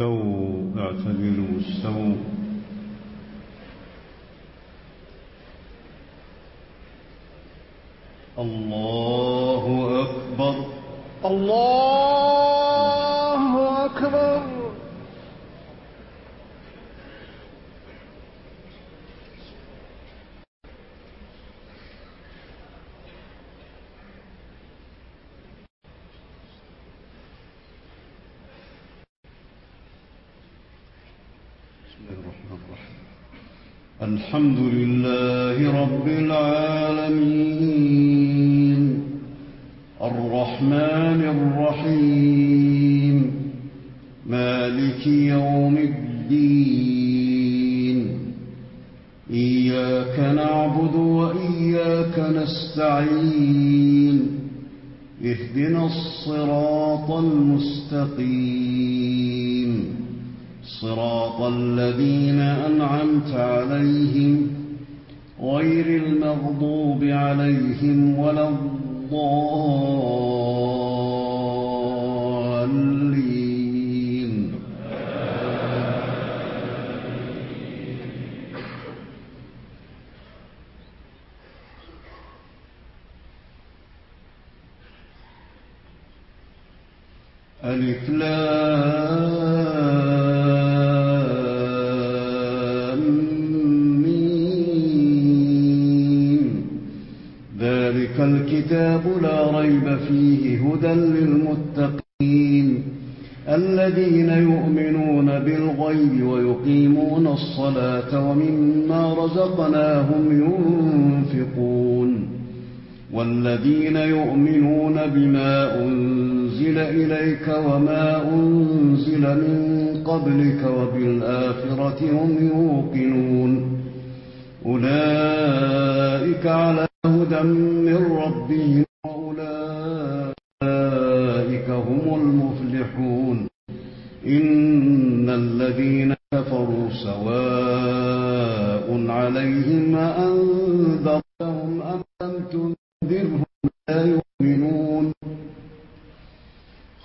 استووا اعتدلوا استووا الله أكبر الله الحمد لله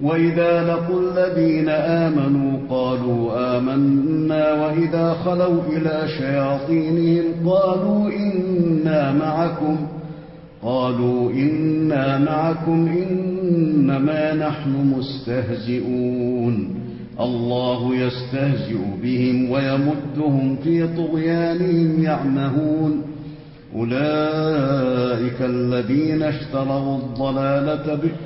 وَإِذَا لَقُوا الَّذِينَ آمَنُوا قَالُوا آمَنَّا وَإِذَا خَلَوْا إِلَى شَيَاطِينِهِمْ قَالُوا إِنَّا مَعَكُمْ قَالُوا إِنَّا مَعَكُمْ إِنَّمَا نَحْنُ مُسْتَهْزِئُونَ اللَّهُ يَسْتَهْزِئُ بِهِمْ وَيَمُدُّهُمْ فِي طُغْيَانِهِمْ يَعْمَهُونَ أُولَئِكَ الَّذِينَ اشْتَرَوُا الضَّلَالَةَ بِالْحَقِّ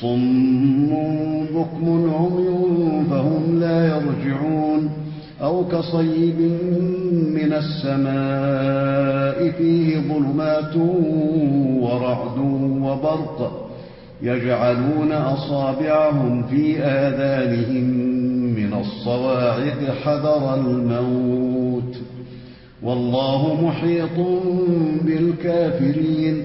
صم بكم عمي فهم لا يرجعون أو كصيب من السماء فيه ظلمات ورعد وبرق يجعلون أصابعهم في آذانهم من الصواعد حذر الموت والله محيط بالكافرين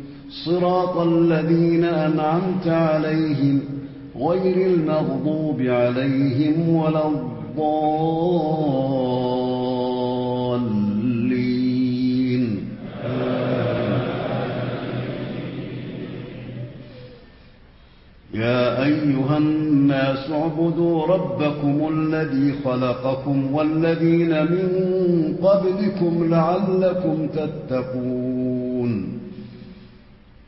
صراط الذين أنعمت عليهم غير المغضوب عليهم ولا الضالين. يا أيها الناس اعبدوا ربكم الذي خلقكم والذين من قبلكم لعلكم تتقون.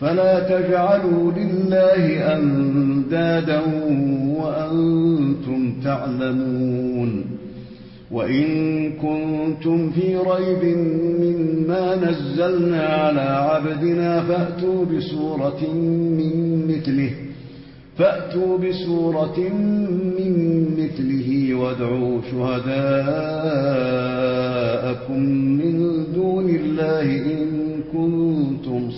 فلا تجعلوا لله أندادا وأنتم تعلمون وإن كنتم في ريب مما نزلنا على عبدنا فأتوا بسورة من مثله فأتوا بسورة من مثله وادعوا شهداءكم من دون الله إن كنتم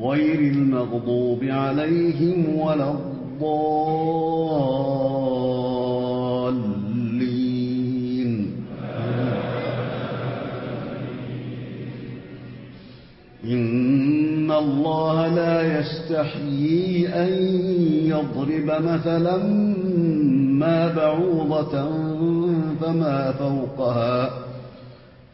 غير المغضوب عليهم ولا الضالين. إن الله لا يستحيي أن يضرب مثلا ما بعوضة فما فوقها.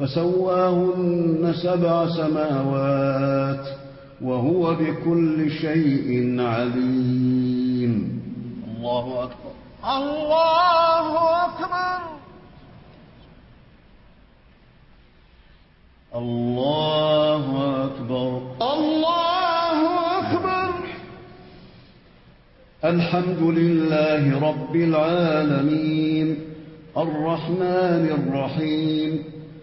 فسواهن سبع سماوات وهو بكل شيء عليم. الله أكبر. الله أكبر. الله أكبر. الله أكبر. الحمد لله رب العالمين. الرحمن الرحيم.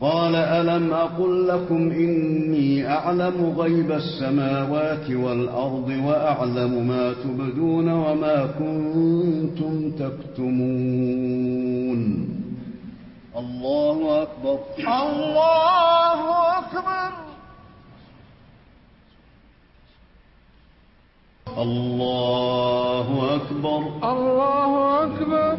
قال ألم أقل لكم إني أعلم غيب السماوات والأرض وأعلم ما تبدون وما كنتم تكتمون الله أكبر الله أكبر. الله أكبر الله أكبر,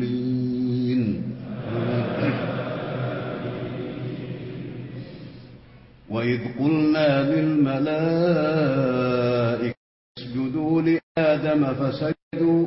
الضالين. وإذ قلنا للملائكة اسجدوا لآدم فسجدوا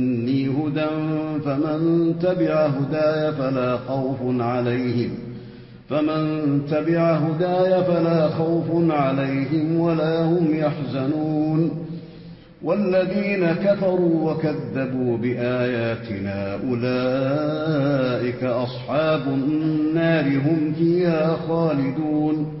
هدى فمن تبع هدايا فلا خوف عليهم. فمن تبع هدايا فلا خوف عليهم ولا هم يحزنون. والذين كفروا وكذبوا بآياتنا أولئك أصحاب النار هم فيها خالدون.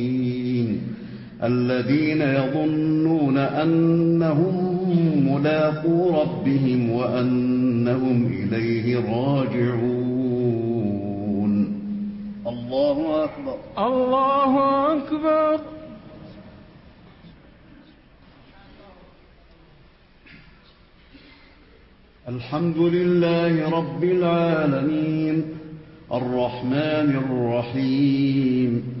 الذين يظنون أنهم ملاقوا ربهم وأنهم إليه راجعون. الله أكبر. الله أكبر. الحمد لله رب العالمين. الرحمن الرحيم.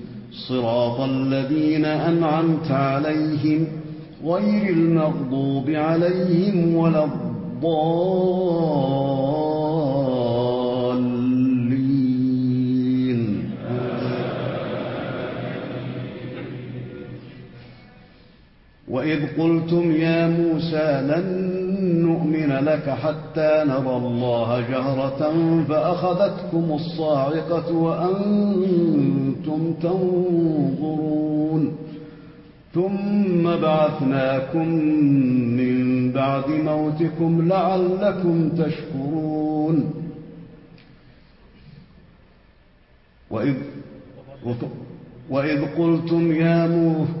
صراط الذين أنعمت عليهم غير المغضوب عليهم ولا الضالين. وإذ قلتم يا موسى لن نؤمن لك حتى نرى الله جهرة فأخذتكم الصاعقة وأنتم تنظرون. ثم بعثناكم من بعد موتكم لعلكم تشكرون. وإذ, وإذ قلتم يا موت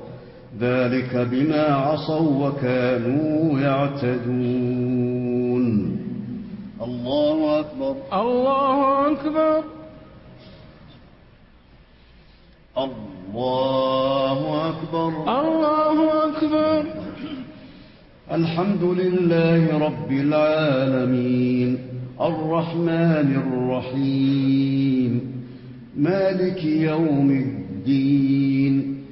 ذلك بما عصوا وكانوا يعتدون. الله أكبر. الله أكبر. الله أكبر. الله أكبر. الحمد لله رب العالمين. الرحمن الرحيم. مالك يوم الدين.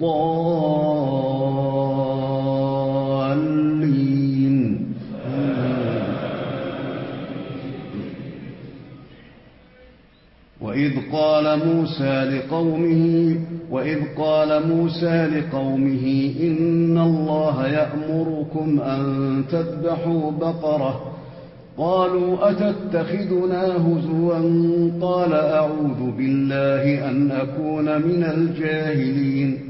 الضالين. وإذ قال موسى لقومه وإذ قال موسى لقومه إن الله يأمركم أن تذبحوا بقرة. قالوا أتتخذنا هزوا؟ قال أعوذ بالله أن أكون من الجاهلين.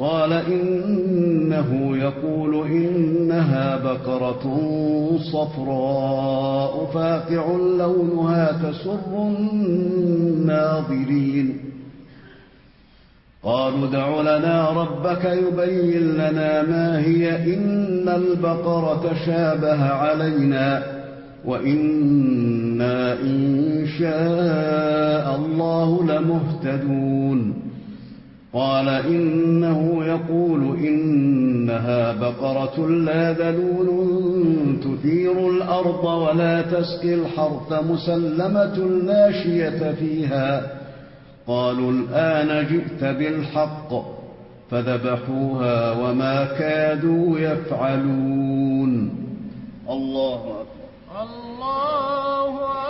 قال إنه يقول إنها بقرة صفراء فاقع لونها تسر الناظرين. قالوا دع لنا ربك يبين لنا ما هي إن البقرة شابه علينا وإنا إن شاء الله لمهتدون. قال إنه يقول إنها بقرة لا ذلول تثير الأرض ولا تسقي الحرث مسلمة ناشية فيها. قالوا الآن جئت بالحق فذبحوها وما كادوا يفعلون. الله أكبر. الله أكبر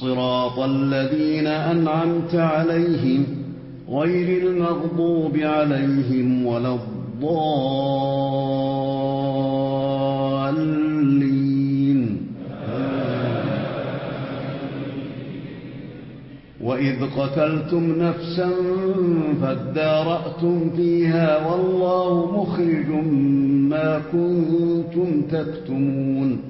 صراط الذين أنعمت عليهم غير المغضوب عليهم ولا الضالين. وإذ قتلتم نفسا فادارأتم فيها والله مخرج ما كنتم تكتمون.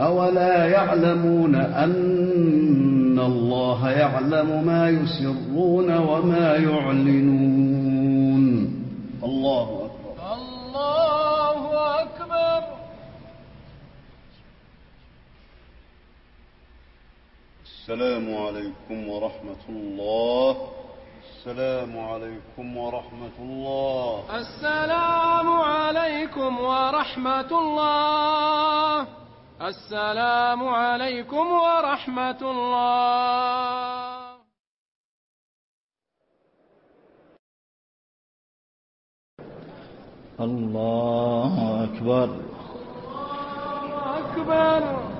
أولا يعلمون أن الله يعلم ما يسرون وما يعلنون. الله أكبر. الله أكبر. السلام عليكم ورحمة الله. السلام عليكم ورحمة الله. السلام عليكم ورحمة الله. السلام عليكم ورحمة الله. الله أكبر. الله أكبر.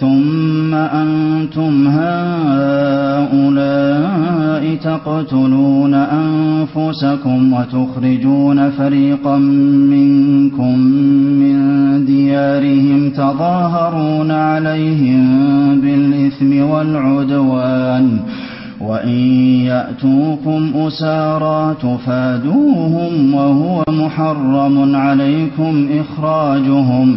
ثم أنتم هؤلاء تقتلون أنفسكم وتخرجون فريقا منكم من ديارهم تظاهرون عليهم بالإثم والعدوان وإن يأتوكم أسارا تفادوهم وهو محرم عليكم إخراجهم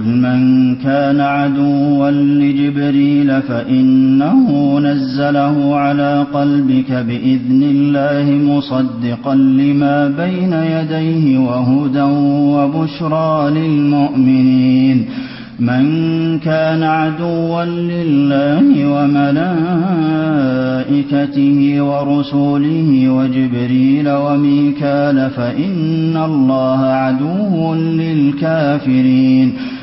قل من كان عدوا لجبريل فإنه نزله على قلبك بإذن الله مصدقا لما بين يديه وهدى وبشرى للمؤمنين من كان عدوا لله وملائكته ورسوله وجبريل وميكال فإن الله عدو للكافرين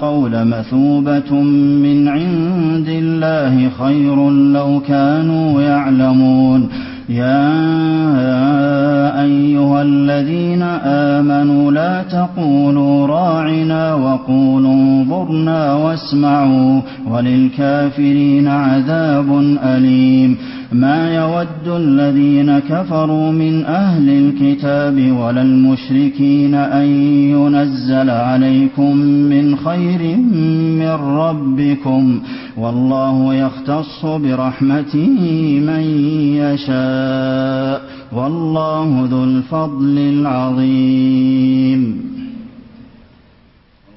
القول مثوبة من عند الله خير لو كانوا يعلمون. يا أيها الذين آمنوا لا تقولوا راعنا وقولوا انظرنا واسمعوا وللكافرين عذاب أليم. ما يود الذين كفروا من أهل الكتاب ولا المشركين أن ينزل عليكم من خير من ربكم والله يختص برحمته من يشاء والله ذو الفضل العظيم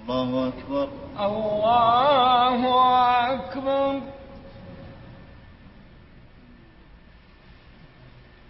الله أكبر الله أكبر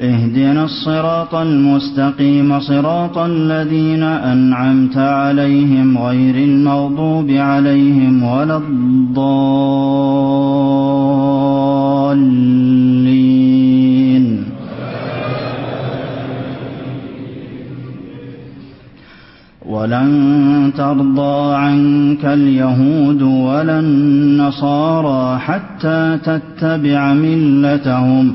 اهدنا الصراط المستقيم صراط الذين أنعمت عليهم غير المغضوب عليهم ولا الضالين. ولن ترضى عنك اليهود ولا النصارى حتى تتبع ملتهم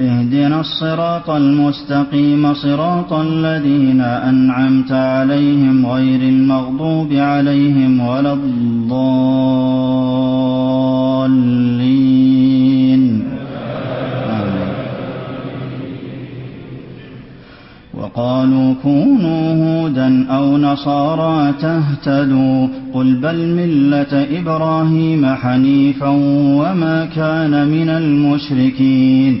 اهدنا الصراط المستقيم صراط الذين أنعمت عليهم غير المغضوب عليهم ولا الضالين. وقالوا كونوا هودا أو نصارى تهتدوا. قل بل ملة إبراهيم حنيفا وما كان من المشركين.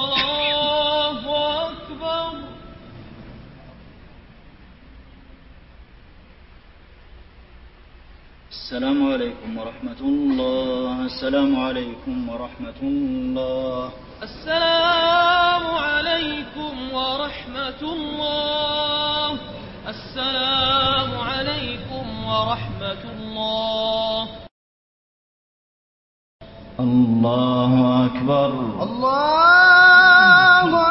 السلام عليكم ورحمة الله. السلام عليكم ورحمة الله. السلام عليكم ورحمة الله. السلام عليكم ورحمة الله. الله أكبر. الله أكبر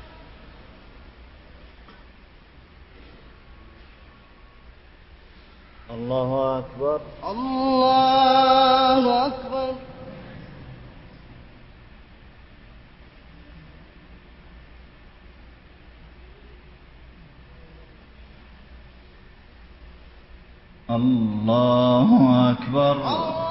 الله اللہ اکبر اللہ اکبر اللہ اکبر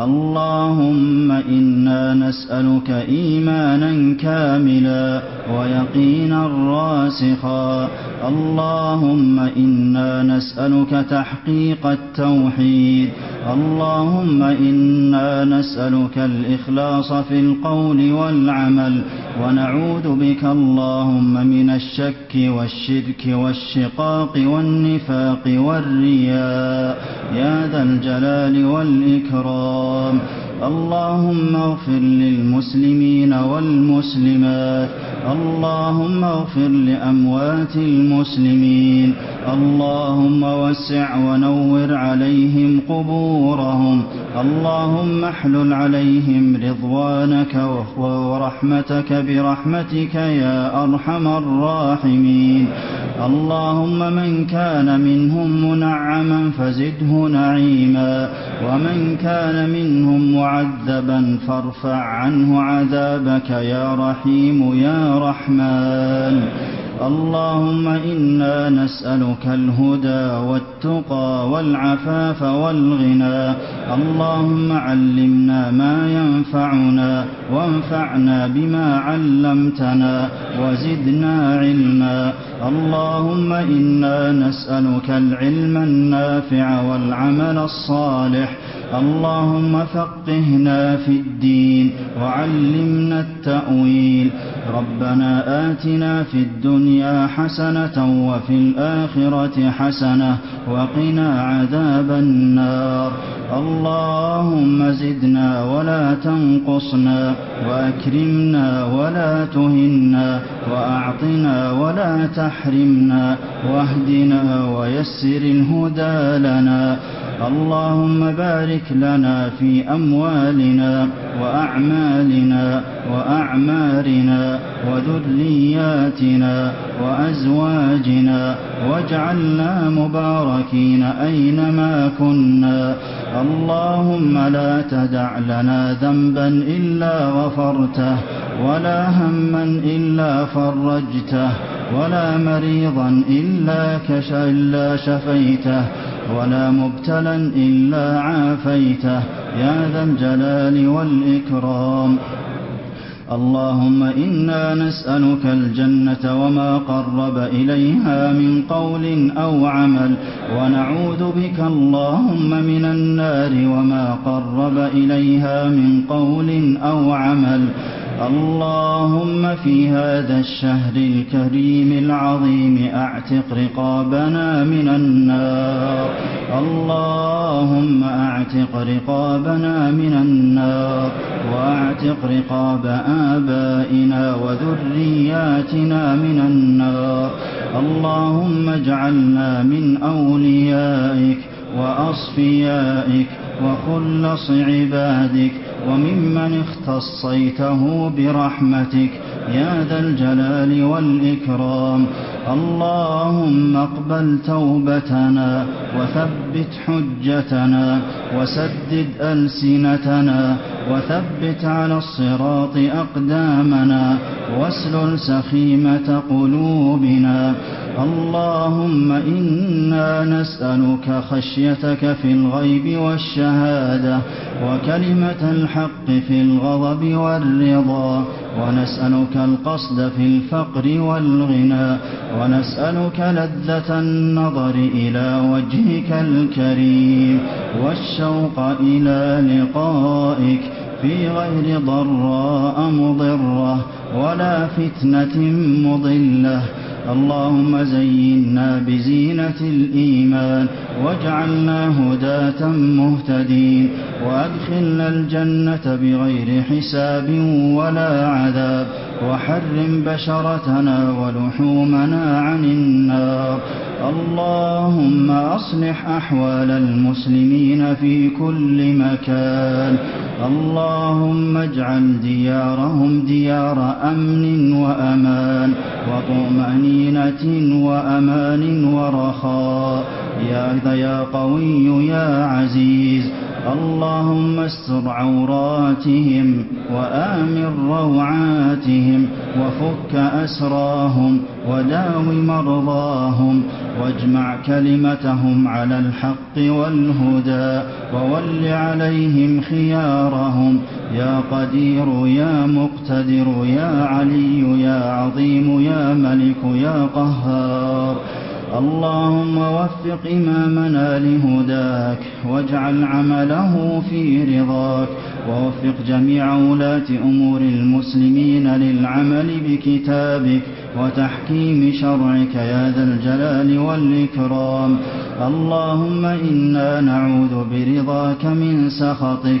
اللهم إنا نسألك إيمانا كاملا ويقينا راسخا اللهم إنا نسألك تحقيق التوحيد اللهم إنا نسألك الإخلاص في القول والعمل ونعوذ بك اللهم من الشك والشرك والشقاق والنفاق والرياء يا ذا الجلال والإكرام الكرام اللهم اغفر للمسلمين والمسلمات. اللهم اغفر لأموات المسلمين. اللهم وسع ونور عليهم قبورهم. اللهم احلل عليهم رضوانك ورحمتك برحمتك يا أرحم الراحمين. اللهم من كان منهم منعما فزده نعيما. ومن كان منهم معذبا فارفع عنه عذابك يا رحيم يا رحمن. اللهم إنا نسألك الهدى والتقى والعفاف والغنى. اللهم علمنا ما ينفعنا وانفعنا بما علمتنا وزدنا علما. اللهم إنا نسألك العلم النافع والعمل الصالح اللهم فقهنا في الدين وعلمنا التأويل. ربنا آتنا في الدنيا حسنة وفي الآخرة حسنة وقنا عذاب النار. اللهم زدنا ولا تنقصنا وأكرمنا ولا تهنا وأعطنا ولا تحرمنا واهدنا ويسر الهدى لنا. اللهم بارك بارك لنا في أموالنا وأعمالنا وأعمارنا وذرياتنا وأزواجنا واجعلنا مباركين أينما كنا اللهم لا تدع لنا ذنبا إلا غفرته ولا هما إلا فرجته ولا مريضا إلا, إلا شفيته ولا مبتلا إلا عافيته. يا ذا الجلال والإكرام. اللهم إنا نسألك الجنة وما قرب إليها من قول أو عمل. ونعوذ بك اللهم من النار وما قرب إليها من قول أو عمل. اللهم في هذا الشهر الكريم العظيم أعتق رقابنا من النار. اللهم أعتق رقابنا من النار وأعتق رقاب آبائنا وذرياتنا من النار. اللهم اجعلنا من أوليائك وأصفيائك وخلص عبادك وممن اختصيته برحمتك يا ذا الجلال والإكرام. اللهم اقبل توبتنا وثبت حجتنا وسدد ألسنتنا وثبت على الصراط أقدامنا واسلل سخيمة قلوبنا. اللهم إنا نسألك خشيتك في الغيب والشهادة وكلمة الحق في الغضب والرضا ونسألك القصد في الفقر والغنى ونسألك لذة النظر إلى وجهك الكريم والشوق إلى لقائك في غير ضراء مضرة ولا فتنة مضلة. اللهم زينا بزينة الإيمان واجعلنا هداة مهتدين وأدخلنا الجنة بغير حساب ولا عذاب وحرم بشرتنا ولحومنا عن النار اللهم أصلح أحوال المسلمين في كل مكان اللهم اجعل ديارهم ديار أمن وأمان وطمأنينة بطينة وأمان ورخاء يا يا قوي يا عزيز. اللهم استر عوراتهم وآمن روعاتهم وفك أسراهم وداو مرضاهم واجمع كلمتهم على الحق والهدى وول عليهم خيارهم. يا قدير يا مقتدر يا علي يا عظيم يا ملك يا قهار. اللهم وفق إمامنا لهداك واجعل عمله في رضاك ووفق جميع ولاة أمور المسلمين للعمل بكتابك وتحكيم شرعك يا ذا الجلال والإكرام. اللهم إنا نعوذ برضاك من سخطك